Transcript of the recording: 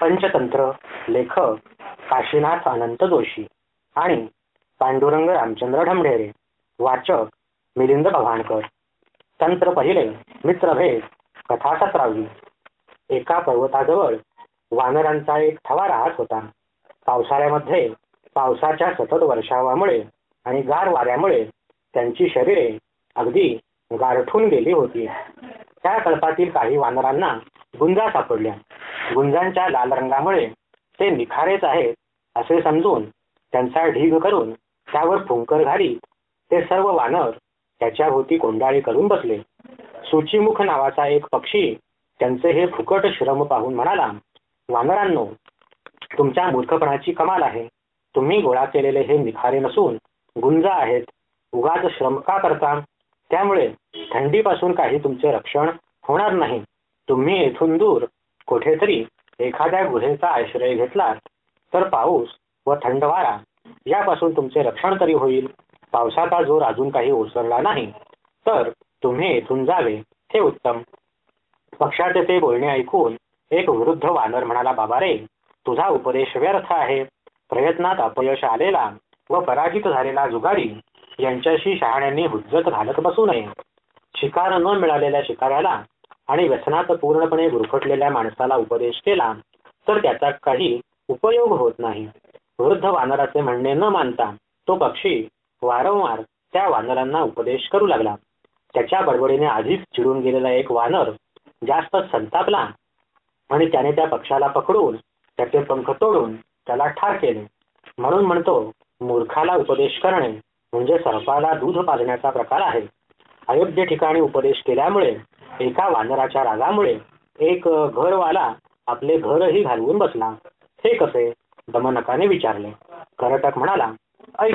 पंचतंत्र लेखक काशीनाथ अनंत जोशी आणि पांडुरंग रामचंद्र ढमढेरे वाचक मिलिंद भवाणकर तंत्र पहिले मित्रभेद कथा सतरावी एका पर्वताजवळ वानरांचा एक थवा राहत होता. पावसाळ्यामध्ये पावसाच्या सतत वर्षावामुळे आणि गार वाऱ्यामुळे त्यांची शरीरे अगदी गारठून गेली होती. त्या कल्पातील काही वानरांना गुंजा सापडल्या. गुंजांच्या लाल रंगामुळे ते निखारेच आहेत असे समजून त्यांचा ढीग करून त्यावर फुंकर घालीत ते सर्व वानर त्याच्या भोवती कोंडाळी करून बसले. सूचीमुख नावाचा एक पक्षी त्यांचे हे फुकट श्रम पाहून म्हणाला वानरांनो तुमच्या मूर्खपणाची कमाल आहे. तुम्ही गोळा केलेले हे निखारे नसून गुंज आहेत. उगाच श्रम का करता? त्यामुळे थंडीपासून काही तुमचे रक्षण होणार नाही. तुम्ही येथून दूर कुठेतरी एखाद्या गुहेचा आश्रय घेतला तर पाऊस व थंड वारा यापासून तुमचे रक्षण तरी होईल. पावसाचा जोर अजून काही ओसरला नाही तर तुम्ही येथून जावे हे उत्तम. पक्षाचे ते बोलणे ऐकून एक वृद्ध वानर म्हणाला बाबा रे तुझा उपदेश व्यर्थ आहे. प्रयत्नात अपयश आलेला व पराजित झालेला जुगारी यांच्याशी शहाण्यांनी हुज्जत घालत बसू नये. शिकार न मिळालेल्या शिकाऱ्याला आणि व्यसनात पूर्णपणे गुरफटलेल्या माणसाला उपदेश केला तर त्याचा काही उपयोग होत नाही. वृद्ध वानराचे म्हणणे न मानता तो पक्षी वारंवार त्या वानरांना उपदेश करू लागला. त्याच्या बडबडीने आधीच चिडून गेलेला एक वानर जास्त संतापला आणि त्याने त्या पक्षाला पकडून त्याचे पंख तोडून त्याला ठार केले. म्हणून म्हणतो मूर्खाला उपदेश करणे म्हणजे सर्पाला दूध पाजण्याचा प्रकार आहे. अयोग्य ठिकाणी उपदेश केल्यामुळे एका वानराच्या रागामुळे एक घरवाला आपले घरही घालवून बसला. हे कसे? दमनकाने विचारले. करटक म्हणाला ऐक